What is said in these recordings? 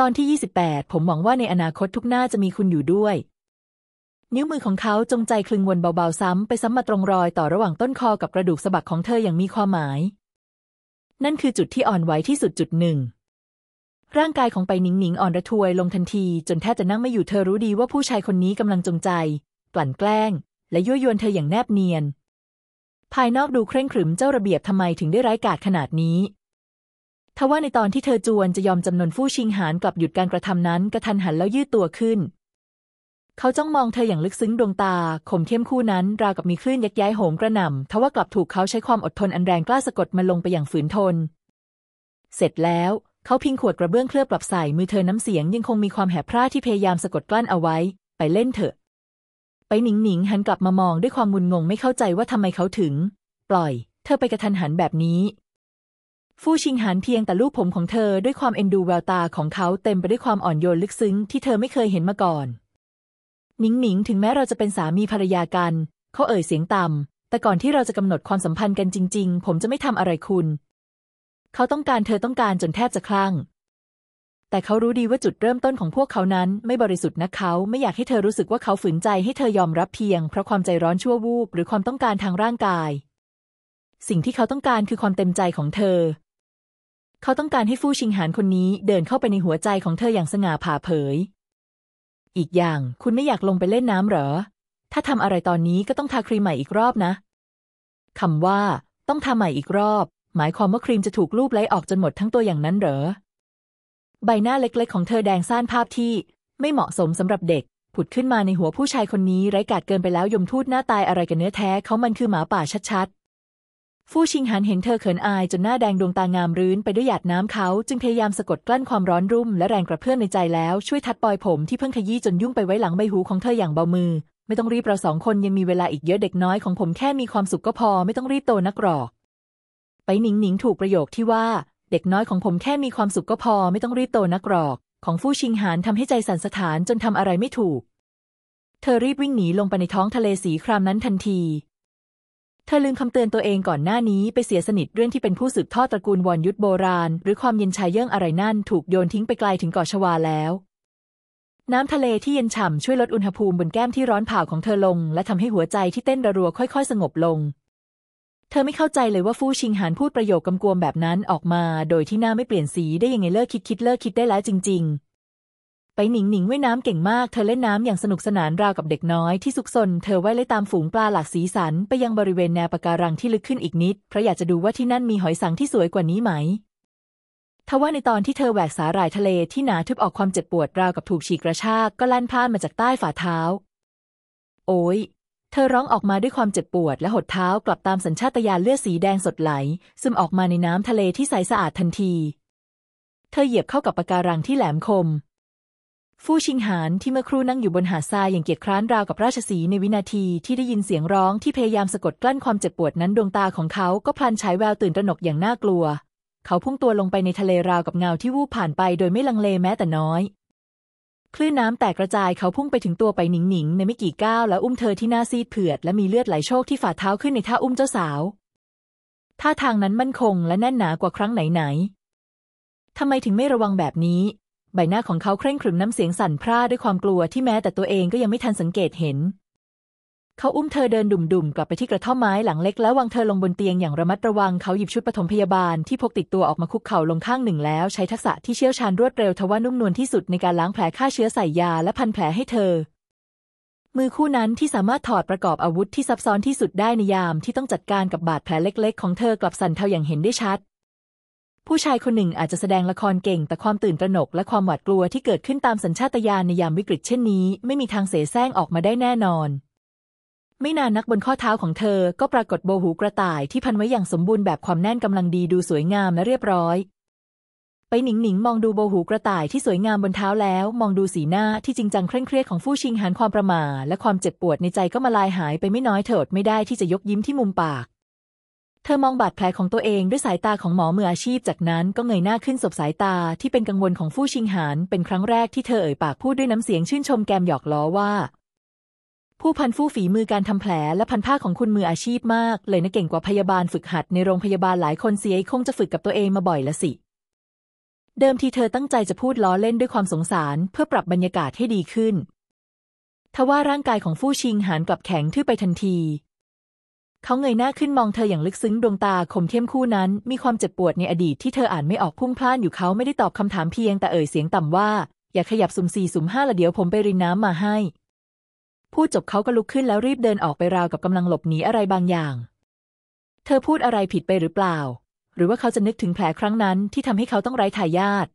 ตอนที่ 28 ผมหวังว่าในอนาคตทุกหน้าจะมีคุณอยู่ด้วย นิ้วมือของเขาจงใจคลึงวนเบาๆซ้ำไปซ้ำมาตรงรอยต่อระหว่างต้นคอกับกระดูกสะบักของเธออย่างมีความหมาย นั่นคือจุดที่อ่อนไหวที่สุดจุดหนึ่ง ร่างกายของไปหนิงหนิงอ่อนระทวยลงทันทีจนแทบจะนั่งไม่อยู่เธอรู้ดีว่าผู้ชายคนนี้กำลังจงใจ กลั่นแกล้ง และยั่วยวนเธออย่างแนบเนียน ภายนอกดูเคร่งขรึมเจ้าระเบียบทำไมถึงได้ร้ายกาจขนาดนี้ ทว่าในตอนที่เธอจวนจะยอมจำนนฟู่ชิงหานกลับหยุดการกระทำนั้นกระทันหันแล้วยืดตัวขึ้น เขาจ้องมองเธออย่างลึกซึ้งดวงตาขมเข้มคู่นั้น ราวกับมีคลื่นยักย้ายโหมกระหน่ำทว่ากลับถูกเขาใช้ความอดทนอันแรงกล้าสะกดมันลงไปอย่างฝืนทน เสร็จแล้วเขาพิงขวดกระเบื้องเคลือบกลับใส่มือเธอน้ำเสียงยังคงมีความแหบพร่าที่พยายามสะกดกลั้นเอาไว้ ไปเล่นเถอะ ไปหนิงหนิงหันกลับมามองด้วยความงุนงงไม่เข้าใจว่าทำไมเขาถึง ปล่อย เธอไปกระทันหันแบบนี้ ฟู่ชิงหันเพียงแต่ลูกผมของเธอด้วยความเอ็นดูแววตาของเขาเต็มไปด้วยความอ่อนโยนลึกซึ้งที่เธอไม่เคยเห็นมาก่อนหนิงหนิงถึงแม้เราจะเป็นสามีภรรยากัน เขาเอ่ยเสียงต่ำแต่ก่อนที่เราจะกำหนดความสัมพันธ์กันจริง ๆ ผมจะไม่ทำอะไรคุณ เขาต้องการเธอต้องการจนแทบจะคลั่ง แต่เขารู้ดีว่าจุดเริ่มต้นของพวกเขานั้น ไม่บริสุทธิ์นะเขาไม่อยากให้เธอรู้สึกว่าเขาฝืนใจให้เธอยอมรับเพียง เพราะความใจร้อนชั่ววูบหรือความต้องการทางร่างกาย สิ่งที่เขาต้องการคือความเต็มใจของเธอ เขาต้องการให้ฟู่ชิงหานคนนี้เดินเข้าไปในหัวใจของเธออย่างสง่าผ่าเผย อีกอย่างคุณไม่อยากลงไปเล่นน้ำเหรอ ถ้าทำอะไรตอนนี้ก็ต้องทาครีมใหม่อีกรอบนะคำว่า ต้องทาใหม่อีกรอบ หมายความว่าครีมจะถูกลูบไล้ออกจนหมดทั้งตัวอย่างนั้นเหรอ ใบหน้าเล็กๆ ของเธอแดงซ่านภาพที่ ไม่เหมาะสมสำหรับเด็ก ผุดขึ้นมาในหัวผู้ชายคนนี้ไร้กาดเกินไปแล้วยมทูตหน้าตายอะไรกันเนื้อแท้เขามันคือหมาป่าชัด ฟู่ชิงหันเห็นเธอเขินอายจนหน้าแดงดวงตางามรื้นไปด้วยหยาดน้ำเขาจึงพยายามสะกดกลั้นความร้อนรุ่มและแรงกระเพื่อมในใจแล้วช่วยทัดปลอยผมที่เพิ่งขยี้จนยุ่งไปไว้หลังใบหูของเธออย่างเบามือ ไม่ต้องรีบเราสองคนยังมีเวลาอีกเยอะเด็กน้อยของผมแค่มีความสุขก็พอไม่ต้องรีบโตนักหรอก ไปหนิงหนิงถูกประโยคที่ว่า เด็กน้อยของผมแค่มีความสุขก็พอไม่ต้องรีบโตนักหรอก ของฟู่ชิงหานทำให้ใจสั่นสะท้านจนทำอะไรไม่ถูก เธอรีบวิ่งหนีลงไปในท้องทะเลสีครามนั้นทันที เธอลืมคำเตือนตัวเองก่อนหน้านี้ไปเสียสนิทเรื่องที่เป็นผู้สืบทอดตระกูลวอนยุทธโบราณ หรือความเย็นชายเยื่องอะไรนั่นถูกโยนทิ้งไปไกลถึงเกาะชวาแล้ว น้ำทะเลที่เย็นฉ่ำช่วยลดอุณหภูมิบนแก้มที่ร้อนเผาของเธอลง และทำให้หัวใจที่เต้นระรัวค่อยๆ สงบลง เธอไม่เข้าใจเลยว่าฟู่ชิงหานพูดประโยคกำกวมแบบนั้นออกมา โดยที่หน้าไม่เปลี่ยนสีได้ยังไงเลิกคิดคิดเลิกคิดได้แล้วจริง ๆ ไปหนิงหนิงว่ายน้ำเก่งมากเธอเล่นน้ำอย่างสนุกสนานราวกับเด็กน้อยที่สุกซนเธอว่ายเลยตามฝูงปลาหลากสีสันไปยังบริเวณแนวปะการังที่ลึกขึ้นอีกนิดเพราะอยากจะดูว่าที่นั่นมีหอยสังที่สวยกว่านี้ไหมทว่าในตอนที่เธอแหวกสาหร่ายทะเลที่หนาทึบออกความเจ็บปวดราวกับถูกฉีกกระชากก็ลั่นพลาดมาจากใต้ฝ่าเท้า โอ้ยเธอร้องออกมาด้วยความเจ็บปวดและหดเท้ากลับตามสัญชาตญาณเลือดสีแดงสดไหล ซึมออกมาในน้ำทะเลที่ใสสะอาดทันที เธอเหยียบเข้ากับปะการังที่แหลมคม ฟู่ชิงหานที่เมื่อครู่นั่งอยู่บนหาดทรายอย่างเกียจคร้านราวกับราชสีในวินาทีที่ได้ยินเสียงร้องที่พยายามสะกดกลั้นความเจ็บปวดนั้นดวงตาของเขาก็พลันฉายแววตื่นตระหนกอย่างน่ากลัว เขาพุ่งตัวลงไปในทะเลราวกับเงาที่วูบผ่านไปโดยไม่ลังเลแม้แต่น้อย คลื่นน้ำแตกกระจายเขาพุ่งไปถึงตัวไปหนิงหนิงในไม่กี่ก้าวแล้วอุ้มเธอที่หน้าซีดเผือดและมีเลือดไหลโชกที่ฝ่าเท้าขึ้นในท่าอุ้มเจ้าสาวท่าทางนั้นมั่นคงและแน่นหนากว่าครั้งไหนๆทำไมถึงไม่ระวังแบบนี้ ใบหน้าของเขาเคร่งขรึมน้ำเสียงสั่นพร่าด้วยความกลัวที่แม้แต่ตัวเองก็ยังไม่ทันสังเกตเห็น เขาอุ้มเธอเดินดุ่มๆ กลับไปที่กระท่อมไม้หลังเล็กแล้ววางเธอลงบนเตียงอย่างระมัดระวังเขาหยิบชุดปฐมพยาบาลที่พกติดตัวออกมาคุกเข่าลงข้างหนึ่งแล้วใช้ทักษะที่เชี่ยวชาญรวดเร็วทว่านุ่มนวลที่สุดในการล้างแผลฆ่าเชื้อใส่ยาและพันแผลให้เธอ มือคู่นั้นที่สามารถถอดประกอบอาวุธที่ซับซ้อนที่สุดได้ในยามที่ต้องจัดการกับบาดแผลเล็ก ๆ ของเธอกลับสั่นเทาอย่างเห็นได้ชัด ผู้ชายคนหนึ่งอาจจะแสดงละครเก่ง แต่ความตื่นตระหนกและความหวาดกลัวที่เกิดขึ้นตามสัญชาตญาณในยามวิกฤตเช่นนี้ ไม่มีทางเสแสร้งออกมาได้แน่นอน ไม่นานนักบนข้อเท้าของเธอก็ปรากฏโบหูกระต่ายที่พันไว้อย่างสมบูรณ์แบบความแน่นกำลังดีดูสวยงามและเรียบร้อย ไปหนิงหนิงมองดูโบหูกระต่ายที่สวยงามบนเท้าแล้ว มองดูสีหน้าที่จริงจังเคร่งเครียดของฟู่ชิงหันความประมาและความเจ็บปวดในใจก็มาลายหายไปไม่น้อยเถิดไม่ได้ที่จะยกยิ้มที่มุมปาก เธอมองบาดแผลของตัวเองด้วยสายตาของหมอมืออาชีพ จากนั้นก็เงยหน้าขึ้นสบสายตาที่เป็นกังวลของฟู่ชิงหาน เป็นครั้งแรกที่เธอเอ่ยปากพูดด้วยน้ำเสียงชื่นชมแกมหยอกล้อว่า ผู้พันฟู่ฝีมือการทำแผลและพันผ้าของคุณมืออาชีพมาก เลยนะเก่งกว่าพยาบาลฝึกหัดในโรงพยาบาลหลายคนเสียคงจะฝึกกับตัวเองมาบ่อยละสิ เดิมทีเธอตั้งใจจะพูดล้อเล่นด้วยความสงสาร เพื่อปรับบรรยากาศให้ดีขึ้นทว่าร่างกายของฟู่ชิงหานกลับแข็งทื่อไปทันที เขาเงยหน้าขึ้นมองเธออย่างลึกซึ้งดวงตาคมเข้มคู่นั้น มีความเจ็บปวดในอดีตที่เธออ่านไม่ออกพุ่งพล่านอยู่เขาไม่ได้ตอบคำถามเพียงแต่เอ่ยเสียงต่ำว่า อย่าขยับสุ่มสี่สุ่มห้าละเดี๋ยวผมไปรินน้ำมาให้ พูดจบเขาก็ลุกขึ้นแล้วรีบเดินออกไปราวกับกำลังหลบหนีอะไรบางอย่าง เธอพูดอะไรผิดไปหรือเปล่า หรือว่าเขาจะนึกถึงแผลครั้งนั้นที่ทำให้เขาต้องไร้ทายาท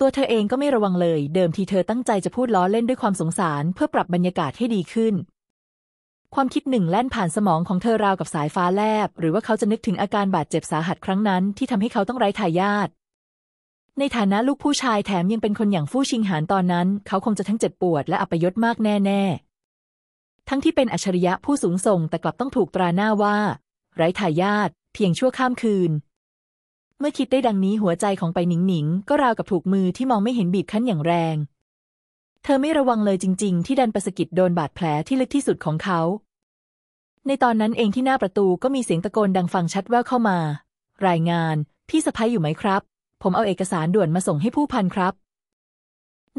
ตัวเธอเองก็ไม่ระวังเลย เดิมทีเธอตั้งใจจะพูดล้อเล่นด้วยความสงสาร เพื่อปรับบรรยากาศให้ดีขึ้น ความคิดหนึ่งแล่นผ่านสมองของเธอราวกับสายฟ้าแลบ หรือว่าเขาจะนึกถึงอาการบาดเจ็บสาหัสครั้งนั้น ที่ทำให้เขาต้องไร้ทายาทในฐานะลูกผู้ชายแถมยังเป็นคนอย่างฟู่ชิงหานตอนนั้น เขาคงจะทั้งเจ็บปวดและอัปยศมากแน่ๆ ทั้งที่เป็นอัจฉริยะผู้สูงส่งแต่กลับต้องถูกตราหน้าว่า ไร้ทายาทเพียงชั่วข้ามคืน เมื่อคิดได้ดังนี้หัวใจของไปหนิงหนิงก็ราวกับถูกมือที่มองไม่เห็นบีบคั้นอย่างแรง ธอไม่ระวังเลยจริง ๆ ที่ดันประสกิดโดนบาดแผลที่ลึกที่สุดของเขา ในตอนนั้นเองที่หน้าประตูก็มีเสียงตะโกนดังฟังชัดแว่วเข้ามา รายงาน พี่สะพ้ยอยู่ไหมครับ ผมเอาเอกสารด่วนมาส่งให้ผู้พันครับ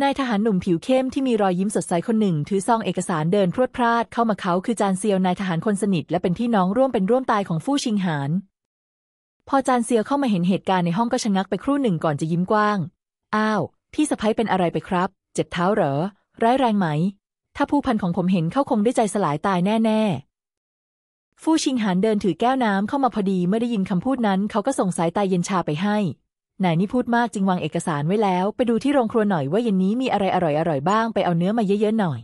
นายทหารหนุ่มผิวเข้มที่มีรอยยิ้มสดใสคนหนึ่ง ถือซองเอกสารเดินพรวดพลาดเข้ามาเขาคือจานเซียวนายทหารคนสนิทและเป็นพี่น้องร่วมเป็นร่วมตายของฟู่ชิงหาน พอจานเซียวเข้ามาเห็นเหตุการณ์ในห้องก็ชะงักไปครู่หนึ่งก่อนจะยิ้มกว้าง อ้าว พี่สะพ้ยเป็นอะไรไปครับ เจ็บเท้าเหรอ ร้ายแรงไหม ถ้าผู้พันของผมเห็นเข้าคงได้ใจสลายตายแน่ ๆ ฟู่ชิงหานเดินถือแก้วน้ำเข้ามาพอดีเมื่อได้ยินคำพูดนั้น เขาก็ส่งสายตาเย็นชาไปให้นายนี่พูดมากจึงวางเอกสารไว้แล้ว ไปดูที่โรงครัวหน่อยว่าเย็นนี้มีอะไรอร่อยๆบ้าง ไปเอาเนื้อมาเยอะๆหน่อย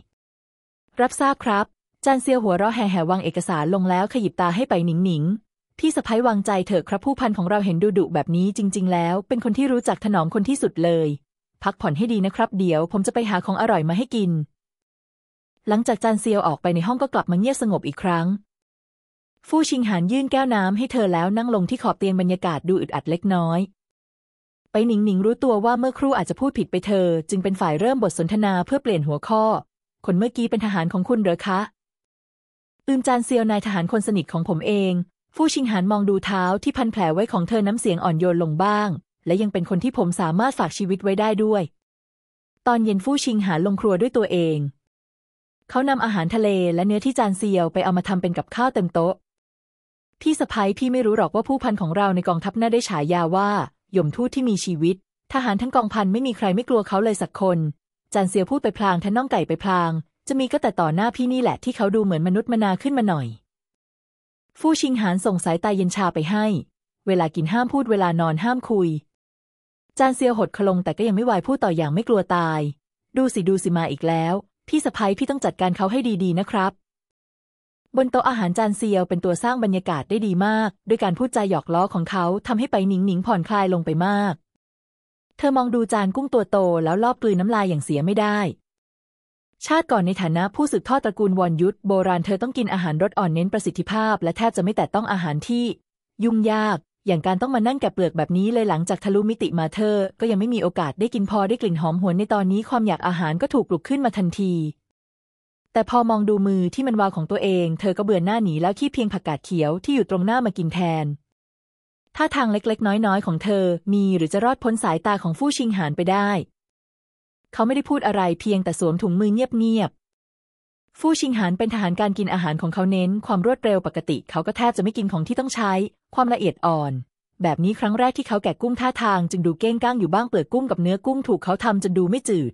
รับทราบครับ จานเซียวหัวเราะแห่ๆวางเอกสารลงแล้วขยิบตาให้ไปหนิงหนิงพี่สะพ้ยวางใจเถอะครับผู้พันของเราเห็นดุดุแบบนี้จริง ๆ แล้ว เป็นคนที่รู้จักถนอมคนที่สุดเลย พักผ่อนให้ดีนะครับ เดี๋ยวผมจะไปหาของอร่อยมาให้กิน หลังจากจานเซียวออกไปในห้องก็กลับมาเงียบสงบอีกครั้ง ฟู่ชิงหานยื่นแก้วน้ำให้เธอแล้วนั่งลงที่ขอบเตียงบรรยากาศดูอึดอัดเล็กน้อยไปหนิงหนิงรู้ตัวว่าเมื่อครู่อาจจะพูดผิดไปเธอ จึงเป็นฝ่ายเริ่มบทสนทนาเพื่อเปลี่ยนหัวข้อ คนเมื่อกี้เป็นทหารของคุณเหรอคะอืมจานเซียวนายทหารคนสนิทของผมเอง ฟู่ชิงหานมองดูเท้าที่พันแผลไว้ของเธอน้ำเสียงอ่อนโยนลงบ้าง และยังเป็นคนที่ผมสามารถฝากชีวิตไว้ได้ด้วย ตอนเย็นฟู่ชิงหาลงครัวด้วยตัวเอง เขานำอาหารทะเลและเนื้อที่จานเซียวไปเอามาทำเป็นกับข้าวเต็มโต๊ะ พี่สะพ้ยพี่ไม่รู้หรอกว่าผู้พันของเราในกองทัพน่าได้ฉายาว่าหย่มทูตที่มีชีวิต ทหารทั้งกองพันไม่มีใครไม่กลัวเขาเลยสักคน จานเซียวพูดไปพลางท่านน้องไก่ไปพลาง จะมีก็แต่ต่อหน้าพี่นี่แหละที่เขาดูเหมือนมนุษย์มนาขึ้นมาหน่อย ฟู่ชิงหานส่งสายตาเย็นชาไปให้ เวลากินห้ามพูดเวลานอนห้ามคุย จานเซียวหดคลงแต่ก็ยังไม่วายพูดต่ออย่างไม่กลัวตาย ดูสิดูสิมาอีกแล้ว พี่สะพ้ยพี่ต้องจัดการเขาให้ดีๆนะครับ บนโต๊ะอาหารจานเซียวเป็นตัวสร้างบรรยากาศได้ดีมาก ด้วยการพูดจาหยอกล้อของเขาทำให้ไปหนิงหนิงผ่อนคลายลงไปมาก เธอมองดูจานกุ้งตัวโตแล้วลอบกลืนน้ำลายอย่างเสียไม่ได้ ชาติก่อนในฐานะผู้สืบทอดตระกูลวอนยุทธโบราณเธอต้องกินอาหารรสอ่อนเน้นประสิทธิภาพ และแทบจะไม่แตะต้องอาหารที่ ยุ่งยาก อย่างการต้องมานั่งแกะเปลือกแบบนี้เลยหลังจากทะลุมิติมาเธอ ก็ยังไม่มีโอกาสได้กินพอได้กลิ่นหอมหวนในตอนนี้ความอยากอาหารก็ถูกปลุกขึ้นมาทันที แต่พอมองดูมือที่มันวาวของตัวเอง เธอก็เบื่อหน้าหนีแล้วขี้เพียงผักกาดเขียวที่อยู่ตรงหน้ามากินแทนท่าทางเล็กๆ น้อยๆ ของเธอ มีหรือจะรอดพ้นสายตาของฟู่ชิงหานไปได้ เขาไม่ได้พูดอะไรเพียงแต่สวมถุงมือเงียบๆ ฟู่ชิงหานเป็นทหารการกินอาหารของเขาเน้น ความรวดเร็วปกติ เขาก็แทบจะไม่กินของที่ต้องใช้ ความละเอียดอ่อน แบบนี้ครั้งแรกที่เขาแกะกุ้งท่าทางจึงดูเก้งก้างอยู่บ้างเปลือกกุ้งกับเนื้อกุ้งถูกเขาทำจนดูไม่จืด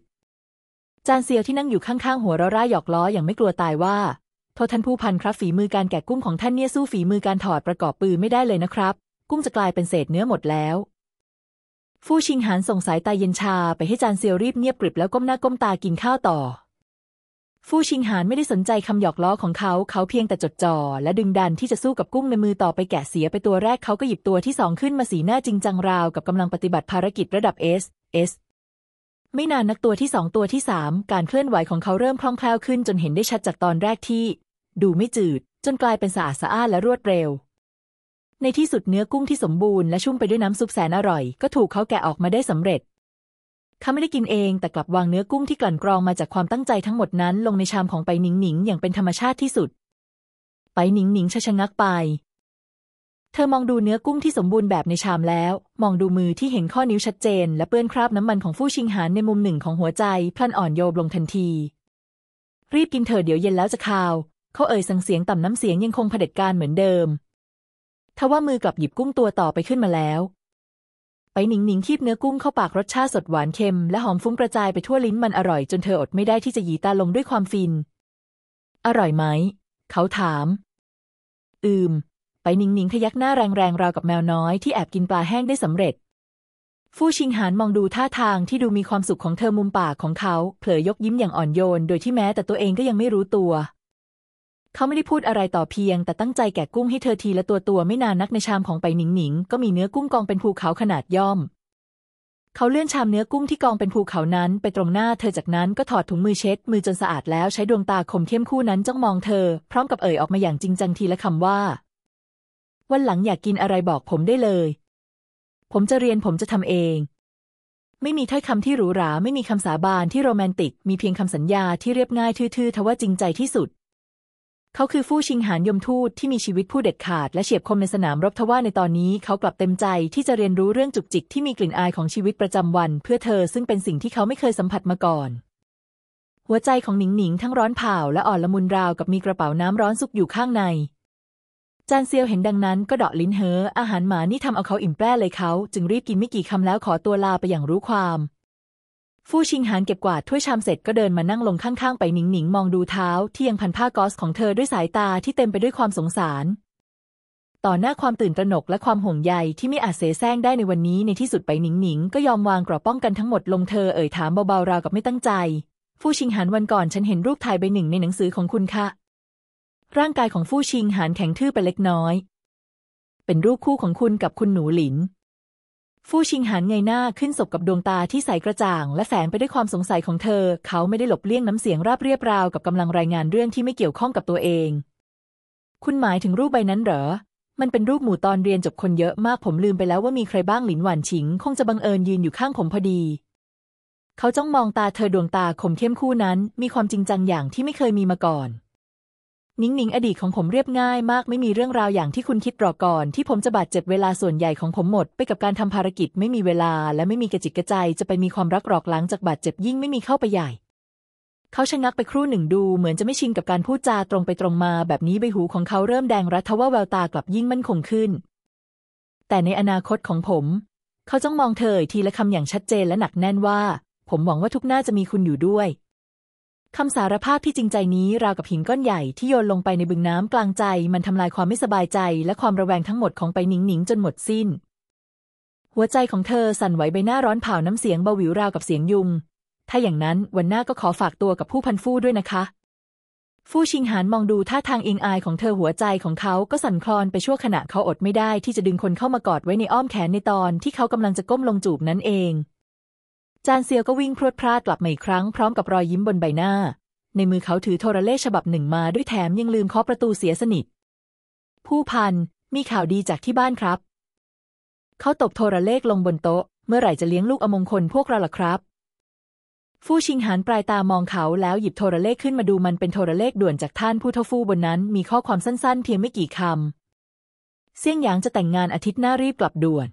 จานเซียวที่นั่งอยู่ข้างๆหัวเราะร่ายหยอกล้ออย่างไม่กลัวตายว่าโทษท่านผู้พันครับฝีมือการแกะกุ้งของท่านเนี่ยสู้ฝีมือการถอดประกอบปืนไม่ได้เลยนะครับ กุ้งจะกลายเป็นเศษเนื้อหมดแล้วฟู่ชิงหานส่งสายตาเย็นชาไปให้จานเซียวรีบเงียบกริบแล้วก้มหน้าก้มตากินข้าวต่อ ฟู่ชิงหานไม่ได้สนใจคำหยอกล้อของเขา เขาเพียงแต่จดจ่อและดึงดันที่จะสู้กับกุ้งในมือต่อไปแกะเสียไปตัวแรกเขาก็หยิบตัวที่สองขึ้นมาสีหน้าจริงจังราวกับกำลังปฏิบัติภารกิจระดับเอสเอสไม่นานนักตัวที่สองตัวที่สามการเคลื่อนไหวของเขาเริ่มคล่องแคล่วขึ้นจนเห็นได้ชัดจากตอนแรกที่ ดูไม่จืด จนกลายเป็นสะอาดสะอ้านและรวดเร็ว ในที่สุดเนื้อกุ้งที่สมบูรณ์และชุ่มไปด้วยน้ำซุปแสนอร่อย ก็ถูกเขาแกะออกมาได้สำเร็จ เขาไม่ได้กินเองแต่กลับวางเนื้อกุ้งที่กลั่นกรองมาจากความตั้งใจทั้งหมดนั้น ลงในชามของไปหนิงหนิงอย่างเป็นธรรมชาติที่สุด ไปหนิงหนิงชะชะงักไป เธอมองดูเนื้อกุ้งที่สมบูรณ์แบบในชามแล้ว มองดูมือที่เห็นข้อนิ้วชัดเจน และเปื้อนคราบน้ำมันของฟู่ชิงหานในมุมหนึ่งของหัวใจ พลันอ่อนโยบลงทันที รีบกินเถอะเดี๋ยวเย็นแล้วจะคาว เขาเอ่ยสั่งเสียงต่ำน้ำเสียงยังคงเผด็จการเหมือนเดิมทว่ามือกลับหยิบกุ้งตัวต่อไปขึ้นมาแล้ว ไปหนิงหนิงคีบเนื้อกุ้งเข้าปากรสชาติสดหวานเค็มและหอมฟุ้งกระจายไปทั่วลิ้นมันอร่อยจนเธออดไม่ได้ที่จะหยีตาลงด้วยความฟิน อร่อยไหม เขาถาม อืม ไปหนิงหนิงพยักหน้าแรงๆราวกับแมวน้อยที่แอบกินปลาแห้งได้สำเร็จ ฟู่ชิงหานมองดูท่าทางที่ดูมีความสุขของเธอมุมปากของเขาเผลอยกยิ้มอย่างอ่อนโยน โดยที่แม้แต่ตัวเองก็ยังไม่รู้ตัว เขาไม่ได้พูดอะไรต่อเพียง แต่ตั้งใจแกะกุ้งให้เธอทีละตัวตัวไม่นานนักในชามของไปหนิงหนิงก็มีเนื้อกุ้งกองเป็นภูเขาขนาดย่อม เขาเลื่อนชามเนื้อกุ้งที่กองเป็นภูเขานั้น ไปตรงหน้าเธอจากนั้นก็ถอดถุงมือเช็ด มือจนสะอาดแล้วใช้ดวงตาคมเข้มคู่นั้นจ้องมองเธอ พร้อมกับเอ่ยออกมาอย่างจริงจังทีละคำว่า วันหลังอยากกินอะไรบอกผมได้เลย ผมจะเรียนผมจะทำเองไม่มีถ้อยคำที่หรูหรา ไม่มีคำสาบานที่โรแมนติก มีเพียงคำสัญญาที่เรียบง่ายทื่อๆทว่าจริงใจที่สุด เขาคือฟู่ชิงหานยมทูตที่มีชีวิตผู้เด็ดขาดและเฉียบคมในสนามรบทว่าในตอนนี้เขากลับเต็มใจที่จะเรียนรู้เรื่องจุกจิกที่มีกลิ่นอายของชีวิตประจำวัน เพื่อเธอซึ่งเป็นสิ่งที่เขาไม่เคยสัมผัสมาก่อน หัวใจของหนิงหนิงทั้งร้อนเผาและอ่อนละมุนราวกับมีกระเป๋าน้ำร้อนซุกอยู่ข้างในจานเซียวเห็นดังนั้นก็เดาะลิ้นเฮออาหารหมานี่ทำเอาเขาอิ่มแปร่เลยเขา จึงรีบกินไม่กี่คำแล้วขอตัวลาไปอย่างรู้ความ ฟู่ชิงหานเก็บกวาดถ้วยชามเสร็จก็เดินมานั่งลงข้างๆ ไปหนิงหนิงมองดูเท้าที่ยังพันผ้ากอสของเธอด้วยสายตาที่เต็มไปด้วยความสงสาร ต่อหน้าความตื่นตระหนกและความห่วงใยที่ไม่อาจเสแสร้งได้ในวันนี้ในที่สุดไปหนิงหนิงก็ยอมวางกรอบป้องกันทั้งหมดลงเธอเอ่ยถามเบาๆราวกับไม่ตั้งใจ ฟู่ชิงหานวันก่อนฉันเห็นรูปถ่ายใบหนึ่งในหนังสือของคุณค่ะ ร่างกายของฟู่ชิงหานแข็งทื่อไปเล็กน้อย เป็นรูปคู่ของคุณกับคุณหนูหลิน ฟู่ชิงหานเงยหน้าขึ้นศบกับดวงตาที่ใสกระจ่าง และแฝงไปด้วยความสงสัยของเธอ เขาไม่ได้หลบเลี่ยงน้ำเสียงราบเรียบราวกับกำลังรายงานเรื่องที่ไม่เกี่ยวข้องกับตัวเอง คุณหมายถึงรูปใบนั้นเหรอ มันเป็นรูปหมู่ตอนเรียนจบคนเยอะมากผมลืมไปแล้วว่ามีใครบ้างหลินหวานฉิง คงจะบังเอิญยืนอยู่ข้างผมพอดี เขาจ้องมองตาเธอดวงตาคมเข้มคู่นั้น มีความจริงจังอย่างที่ไม่เคยมีมาก่อน นิ่งหนิงอดีตของผมเรียบง่ายมากไม่มีเรื่องราวอย่างที่คุณคิดหรอกก่อน ที่ผมจะบาดเจ็บเวลาส่วนใหญ่ของผมหมด ไปกับการทำภารกิจไม่มีเวลา และไม่มีกระจิกกระใจจะไปมีความรักหรอกหลังจากบาดเจ็บยิ่งไม่มีเข้าไปใหญ่ เขาชะงักไปครู่หนึ่งดู เหมือนจะไม่ชินกับการพูดจาตรงไปตรงมาแบบนี้ใบหูของเขาเริ่มแดงรัดทว่าแววตากลับยิ่งมั่นคงขึ้น แต่ในอนาคตของผม เขาจ้องมองเธอทีละคำอย่างชัดเจนและหนักแน่นว่า ผมหวังว่าทุกหน้าจะมีคุณอยู่ด้วย คำสารภาพที่จริงใจนี้ราวกับหินก้อนใหญ่ที่โยนลงไปในบึงน้ำกลางใจ มันทำลายความไม่สบายใจ และความระแวงทั้งหมดของไปหนิงหนิงจนหมดสิ้น หัวใจของเธอสั่นไหวใบหน้าร้อนเผาน้ำเสียงเบาหวิวราวกับเสียงยุง ถ้าอย่างนั้นวันหน้าก็ขอฝากตัวกับผู้พันฟู่ด้วยนะคะ ฟู่ชิงหานมองดูท่าทางเอียงอายของเธอหัวใจของเขาก็สั่นคลอนไปชั่วขณะเขาอดไม่ได้ที่จะดึงคนเข้ามากอดไว้ในอ้อมแขนในตอนที่เขากำลังจะก้มลงจูบนั้นเอง จานเซียวก็วิ่งพรวดพลาดกลับมาอีกครั้งพร้อมกับรอยยิ้มบนใบหน้า ในมือเขาถือโทรเลขฉบับหนึ่งมาด้วยแถมยังลืมเคาะประตูเสียสนิท ผู้พัน มีข่าวดีจากที่บ้านครับ เขาตบโทรเลขลงบนโต๊ะ เมื่อไหร่จะเลี้ยงลูกอมงคลพวกเราล่ะครับ ฟู่ชิงหานปลายตามองเขาแล้วหยิบโทรเลขขึ้นมาดูมันเป็นโทรเลขด่วนจากท่านผู้เท่าฟู่บนนั้น มีข้อความสั้นๆ เพียงไม่กี่คำเสี่ยงหยางจะแต่งงานอาทิตย์หน้ารีบกลับด่วน